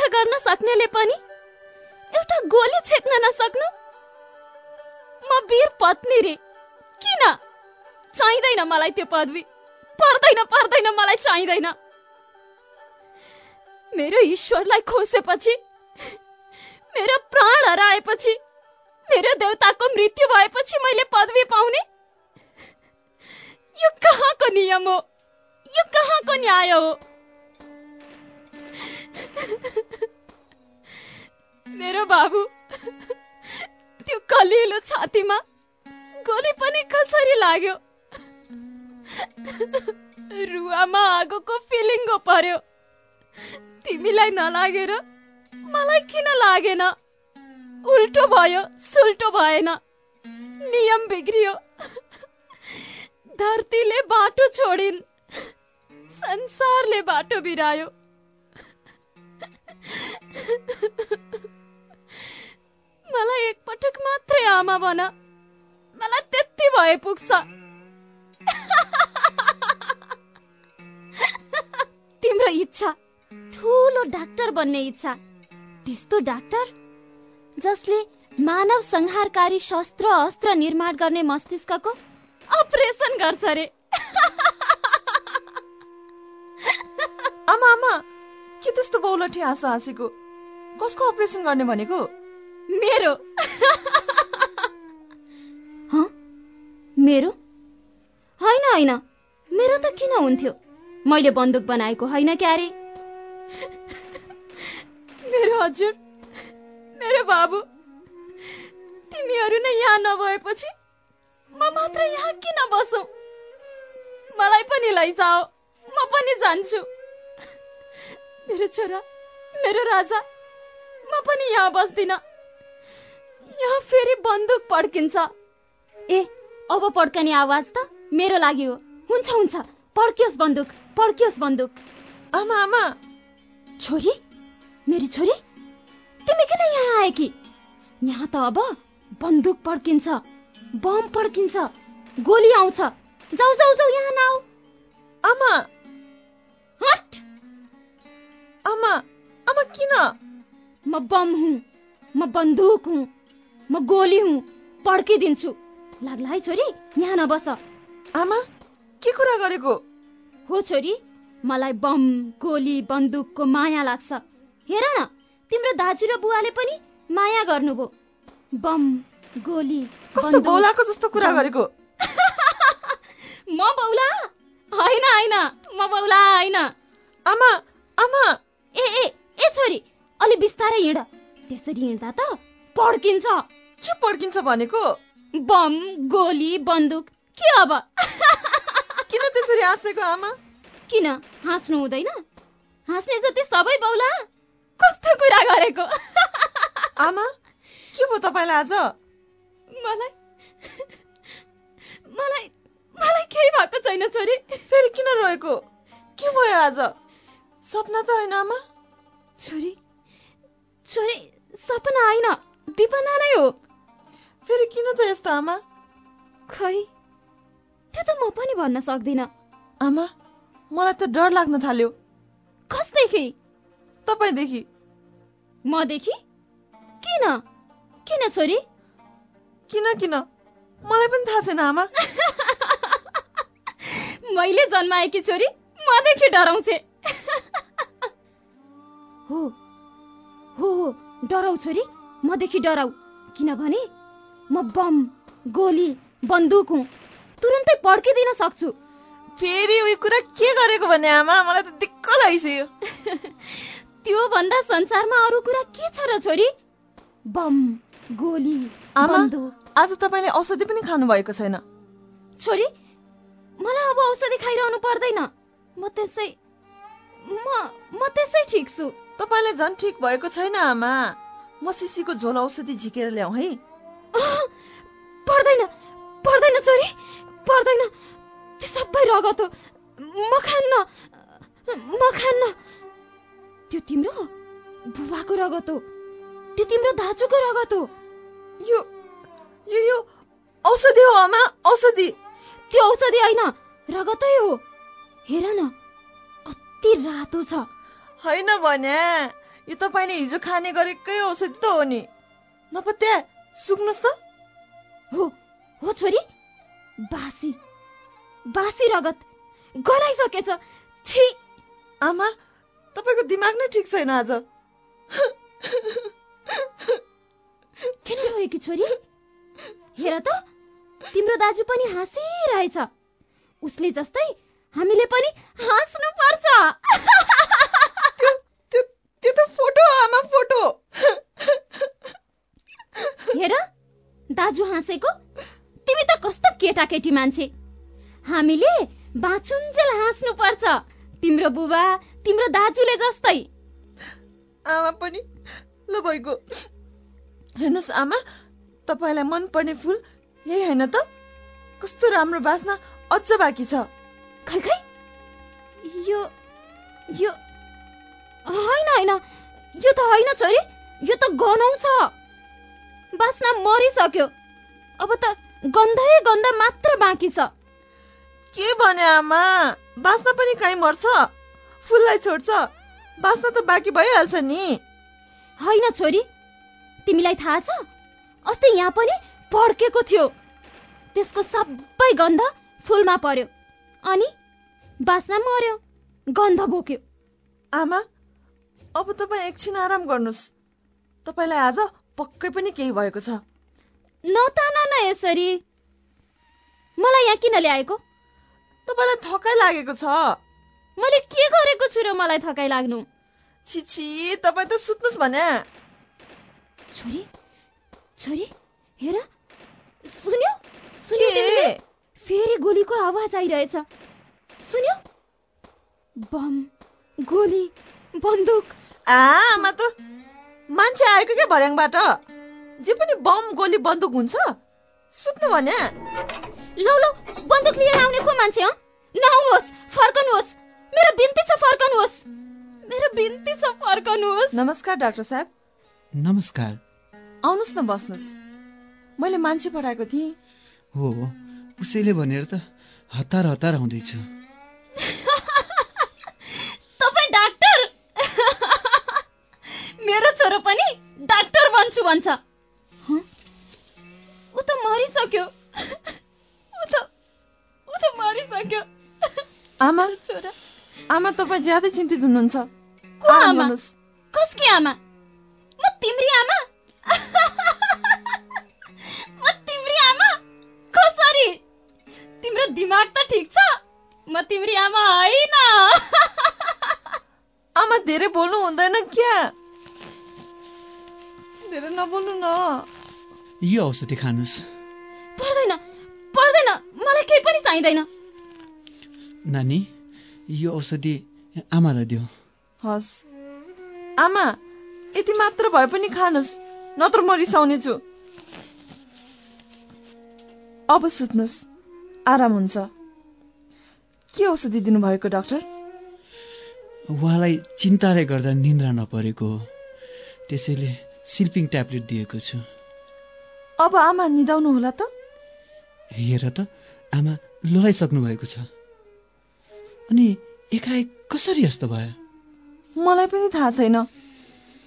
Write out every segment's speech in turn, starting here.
राख्नेले पनि एउटा गोली छेक्न नसक्नु? म वीर पत्नी रे। किन? चाहिँदैन मलाई त्यो पदवी। पर्दैन पर्दैन मलाई चाहिँदैन। मेरो ईश्वरलाई खोसेपछि मेरो प्राण हराएपछि मेरो देउताको मृत्यु भएपछि मैले पदवी पाउने? यो कहाँको नियम हो? यो कहाँको न्याय हो? मेरो बाबु त्यो कलिलो छातीमा गोली पनि कसरी लाग्यो? रुवामा आगोको फिलिङ्गो पर्यो। तिमीलाई नलागेर मलाई किन लागेन? उल्टो भयो सुल्टो भएन। नियम बिग्रियो। धरतीले बाटो छोडिन्। संसारले बाटो बिरायो। मलाई एकपटक मात्रै आमा बन। मलाई त्यति भए पुग्छ। तिम्रो इच्छा ठुलो डाक्टर बन्ने इच्छा। त्यस्तो डाक्टर जसले मानव संहारकारी शस्त्र अस्त्र निर्माण गर्ने मस्तिष्कको अपरेसन गर्छ रे। आमा आमा के त्यस्तो बौलठी हाँसो हाँसेको कसको अपरेसन गर्ने भनेको? मेरो। हँ? मेरो? होइन होइन। मेरो त किन हुन्थ्यो? मैले बन्दुक बनाएको होइन क्यारे। मेरो हजुर मेरो बाबु तिमीहरू नै यहाँ नभएपछि म मात्र यहाँ किन बसौँ? मलाई पनि लैजाओ म पनि जान्छु। मेरो छोरा मेरो राजा। म पनि यहाँ बस्दिन। यहाँ फेरि बन्दुक पड्किन्छ। ए अब पड्कने आवाज त मेरो लागि हो। हुन्छ हुन्छ। पड्कियोस् बन्दुक पड्कियोस् बन्दुक। आमा आमा। छोरी मेरी छोरी तिमी किन यहाँ आए कि? यहाँ त अब बन्दुक पड्किन्छ बम पड्किन्छ गोली आउँछ। जाऊ जाऊ जाऊ यहाँ नआऊ आमा। हट। आमा आमा किन? म बम हुँ म बन्दुक हुँ म गोली हुँ पड्किदिन्छु लाग्ला है छोरी यहाँ नबस। आमा के कुरा गरेको? हो छोरी मलाई बम गोली बन्दुकको माया लाग्छ। हेर न तिम्रो दाजु र बुवाले पनि माया गर्नुभयो। बम गोली कस्तो बौलाको जस्तो कुरा। गरेको? म बौला? होइन होइन म बौला होइन। आमा आमा। ए ए ए छोरी अलि बिस्तारै हिँड। त्यसरी हिँड्दा त पड्किन्छ। के पड्किन्छ भनेको? बम गोली बन्दुक के अब? किन त्यसरी हाँसेको आमा? किन? हाँस्नु हुँदैन? हाँस्ने जति सबै बौला कस्तो कुरा गरेको? आमा के भयो तपाईँलाई आज? मलाई मलाई मलाई केही भएको छैन छोरी। फेरि किन रोएको? के भयो आज? सपना त होइन आमा। छोरी छोरी सपना होइन विपना नै हो। फेरि किन त यस्तो आमा? खै त्यो त म पनि भन्न सक्दिनँ। आमा मलाई त डर लाग्न थाल्यो। कसदेखि? तपाईँदेखि। मदेखि? किन? किन छोरी? किन किन? मलाई पनि थाहा छैन आमा। मैले जन्माएकी छोरी मदेखि डराउँछे हो हो हो डराउ छोरी मदेखि डराउ। किनभने म बम गोली बन्दुक हुँ। तुरन्तै पड्किदिन सक्छु। फेरि उयो कुरा के गरेको भने आमा? मलाई त दिक्क लागिसक्यो। त्यो भन्दा संसारमा अरू कुरा के छ र छोरी? बम गोली आमा आज तपाईँले औषधि पनि खानु भएको छैन। छोरी मलाई अब औषधि खाइरहनु पर्दैन। म त्यसै म म त्यसै ठिक छु। तपाईँले झन् ठिक भएको छैन आमा। म सिसीको झोल औषधि झिकेर ल्याउँ है! पर्दैन पर्दैन छोरी। पर्दैन। त्यो सबै रगत हो। म खान्न। म खान्न। त्यो तिम्रो बुबाको रगत हो। त्यो तिम्रो दाजुको रगत हो। यो यो यो औषधि हो आमा औषधि। त्यो औषधि होइन रगतै हो। हेर न कति रातो छ। होइन भने यो तपाईँले हिजो खाने गरेकै औषधि त हो नि। नपत्या सुक्नुहोस् त। हो हो छोरी। बासी बासी रगत। गनाइसकेछ छि। आमा तपाईँको दिमाग नै ठिक छैन आज। किन रोएकी छोरी? हेर त तिम्रो दाजु पनि हाँसिरहेछ। उसले जस्तै हामीले पनि हाँस्नु पर्छ त्यो त्यो त्यो त फोटो हो आमा फोटो हेर दाजु हाँसेको तिमी त कस्तो केटाकेटी मान्छे। हामीले बाँचुन्जेल हाँस्नु पर्छ तिम्रो बुबा तिम्रो दाजुले जस्तै। आमा पनि ल भइगयो। हेर्नुहोस् आमा तपाईँलाई मनपर्ने फुल यही होइन त? कस्तो राम्रो बास्ना अझ बाँकी छ। खै खै यो यो होइन होइन यो त होइन छोरी यो त गनाउँछ। बास्ना मरिसक्यो। अब त गन्धै गन्ध मात्र बाँकी छ। के भने आमा? बास्ना पनि कहीँ मर्छ? फुललाई छोड्छ? बास्ना त बाँकी भइहाल्छ नि। होइन छोरी तिमीलाई थाहा छ? अस्ति यहाँ पनि पड्केको थियो। त्यसको सबै गन्ध फुलमा पर्यो। अनि बास्ना मर्यो गन्ध बोक्यो। आमा अब तपाईँ एकछिन आराम गर्नुहोस्। तपाईँलाई आज पक्कै पनि केही भएको छ। नतान न यसरी। मलाई यहाँ किन ल्याएको? तपाईँलाई थकाइ लागेको छ। मैले के गरेको छु र मलाई थकाइ लाग्नु? छिछि तपाईँ त सुत्नुहोस् भने। छोरी छोरी हेर। सुन्यो? सुन्यो? फेरि गोलीको आवाज आइरहेछ। सुन्यो? बम गोली बन्दुक। आमा त मान्छे आएको क्या भर्याङबाट? जे पनि बम गोली बन्दुक हुन्छ? सुत्नु भने? लौ लौ बन्दुक लिएर आउने को मान्छे हँ? नआउनुहोस् फर्कनुहोस्। मेरो बिन्ती छ फर्कनुहोस्। मेरो बिन्ती छ फर्कनुहोस्। नमस्कार डाक्टर साहब। नमस्कार। आउनुहोस् न बस्नुहोस्। मैले मान्छे पठाएको थिएँ। हो उसैले भनेर त हतार हतार आउँदैछु छोरो पनि डाक्टर बन्छु भन्छ। हँ? ऊ त मरिसक्यो। ऊ त ऊ त मरिसक्यो। आमा? छोरा। आमा तपाईँ ज्यादै चिन्तित हुनुहुन्छ। को आमा कसकी आमा? म तिम्री आमा? म तिम्री आमा? कसरी? तिम्रो दिमाग त ठिक छ? म तिम्री आमा होइन। आमा धेरै बोल्नु हुँदैन क्या? धेरै नबोल्नु न। यो औषधि खानुहोस् पर्दैन पर्दैन मलाई केही पनि चाहिँदैन। नानी यो औषधि आमालाई दियो हस्। आमा यति मात्र भए पनि खानुहोस् नत्र म रिसाउने छु। अब सुत्नुहोस् आराम हुन्छ। के औषधि दिनुभएको डाक्टर? उहाँलाई चिन्ताले गर्दा निन्द्रा नपरेको हो। त्यसैले स्लिपिङ ट्याब्लेट दिएको छु। अब आमा निदाउनु होला त? हेर त आमा लुहाइसक्नु भएको छ। अनि एकाएक कसरी यस्तो भयो? मलाई पनि थाहा छैन।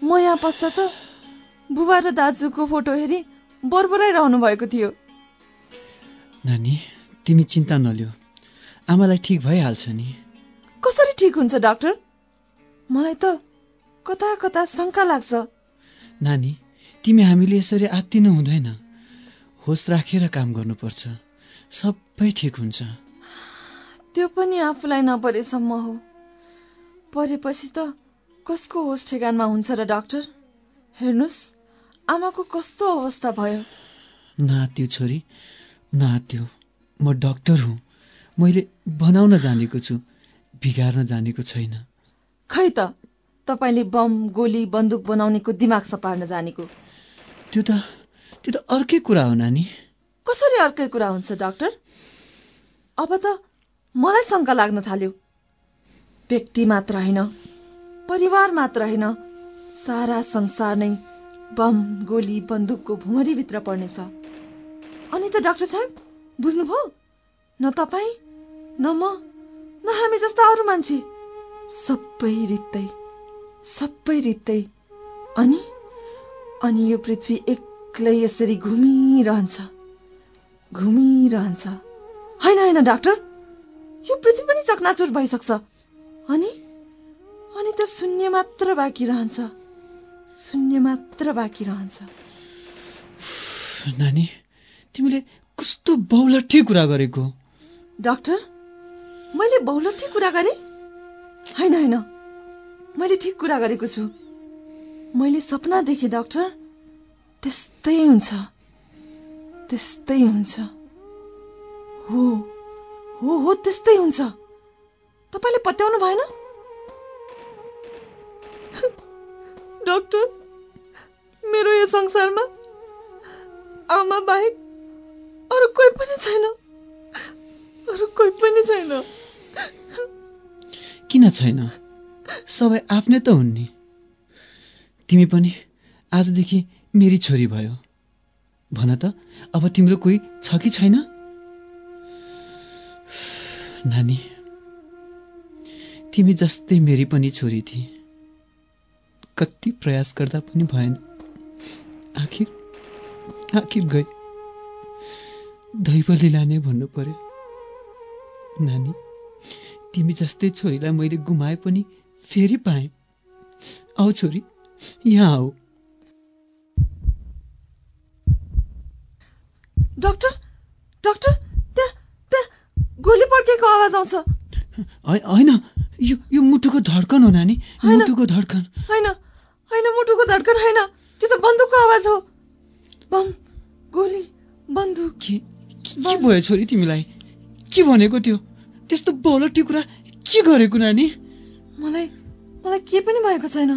म यहाँ पस्दा त बुबा र दाजुको फोटो हेरी बरबराइरहनु भएको थियो। नानी तिमी चिन्ता नलियो आमालाई ठिक भइहाल्छ नि। कसरी ठिक हुन्छ डाक्टर? मलाई त कता कता शङ्का लाग्छ। नानी तिमी हामीले यसरी आत्तिनु हुँदैन होस राखेर काम गर्नुपर्छ। सबै ठिक हुन्छ। त्यो पनि आफूलाई नपरेसम्म हो। परेपछि त कसको होस ठेगानमा हुन्छ र डाक्टर? हेर्नुहोस् आमाको कस्तो अवस्था भयो। नात्यो छोरी नात्यो म डक्टर हुँ। मैले बनाउन जानेको छु बिगार्न जानेको छैन। खै त तपाईँले बम गोली बन्दुक बनाउनेको दिमाग सपार्न जानेको। त्यो त त्यो त अर्कै कुरा हो नानी। कसरी अर्कै कुरा हुन्छ डाक्टर? अब त मलाई शङ्का लाग्न थाल्यो। व्यक्ति मात्र होइन परिवार मात्र होइन सारा संसार नै बम गोली बन्दुकको भुमरीभित्र पर्नेछ। अनि त डाक्टर साहब बुझ्नुभयो? न तपाईँ न म न हामी जस्ता अरू मान्छे। सबै रित्तै। सबै रित्तै। अनि? अनि यो पृथ्वी एक्लै यसरी घुमिरहन्छ। घुमिरहन्छ। होइन होइन डाक्टर। यो पृथ्वी पनि चकनाचुर भइसक्छ। अनि? अनि त शून्य मात्र बाँकी रहन्छ। शून्य मात्र बाँकी रहन्छ। नानी तिमीले कस्तो बहुलठी कुरा गरेको? डाक्टर मैले बहुलठी कुरा गरेँ। होइन होइन। मैले ठिक कुरा गरेको छु। मैले सपना देखेँ डाक्टर। त्यस्तै हुन्छ। त्यस्तै हुन्छ। हो। हो हो त्यस्तै हुन्छ। तपाईँले पत्याउनु भएन? डाक्टर मेरो यो संसारमा आमा बाहेक अरू कोही पनि छैन। अरू कोही पनि छैन। किन छैन? सबै आफ्नै त हुन् नि तिमी पनि आजदेखि मेरी छोरी भयो। भन त अब तिम्रो कोही छ कि छैन? नानी तिमी जस्तै मेरी पनि छोरी थिए। कति प्रयास गर्दा पनि भएन। आखिर आखिर गए। दैवले लाने भन्नु पर्यो। नानी तिमी जस्तै छोरीलाई मैले गुमाए पनि फेरि पाएँ। आऊ छोरी यहाँ आऊ। डाक्टर डाक्टर त्यहाँ त्यहाँ गोली पड्केको आवाज आउँछ। होइन यो यो मुटुको धड्कन हो नानी मुटुको धड्कन। होइन होइन मुटुको धड्कन होइन त्यो त बन्दुकको आवाज हो। बम गोली बन्दुक। के के भयो छोरी तिमीलाई? के भनेको थियो त्यस्तो बलटी कुरा के गरेको नानी? मलाई मलाई के पनि भएको छैन।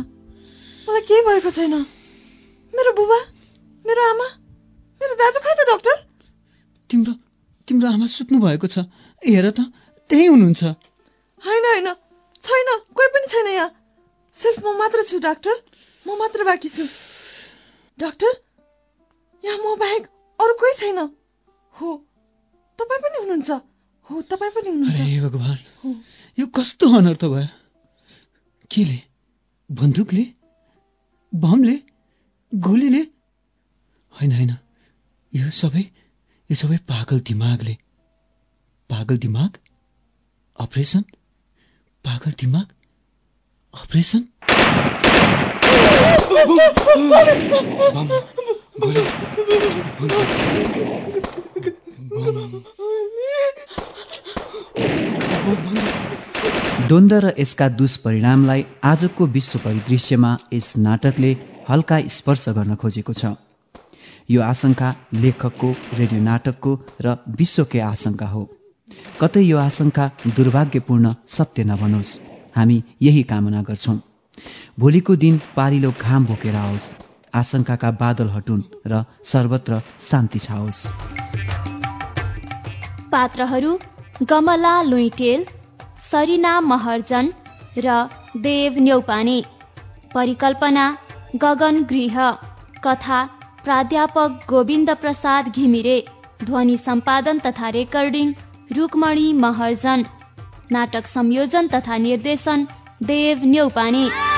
मलाई केही भएको छैन। मेरो बुबा मेरो आमा मेरो दाजु खै त डाक्टर? तिम्रो तिम्रो आमा सुत्नु भएको छ। हेर त त्यही हुनुहुन्छ। होइन होइन। छैन कोही पनि छैन यहाँ। सिर्फ म मात्र छु डाक्टर। म मात्र बाँकी छु। डाक्टर यहाँ म बाहेक अरू कोही छैन। हो तपाईँ पनि हुनुहुन्छ। हो तपाईँ पनि हुनुहुन्छ। भगवान। यो कस्तो अनर्थ भयो? केले बन्दुकले बमले गोलीले। होइन होइन यो सबै यो सबै पागल दिमागले। पागल दिमाग? अपरेसन? पागल दिमाग? अपरेसन? बम, द्वन्द्व र यसका दुष्परिणामलाई आजको विश्व परिदृश्यमा यस नाटकले हल्का स्पर्श गर्न खोजेको छ। यो आशंका लेखकको रेडियो नाटकको र विश्वकै आशंका हो। कतै यो आशंका दुर्भाग्यपूर्ण सत्य नबनोस्। हामी यही कामना गर्छौं। भोलिको दिन पारिलो घाम बोकेर आओस्। आशंकाका बादल हटुन् र सर्वत्र शान्ति छाओस्। पात्रहरू गमला लुइटेल सरिना महर्जन र देव न्यौपाने। परिकल्पना गगन गृह। कथा प्राध्यापक गोविन्द प्रसाद घिमिरे। ध्वनि सम्पादन तथा रेकर्डिङ रुकमणी महर्जन। नाटक संयोजन तथा निर्देशन देव न्यौपाने।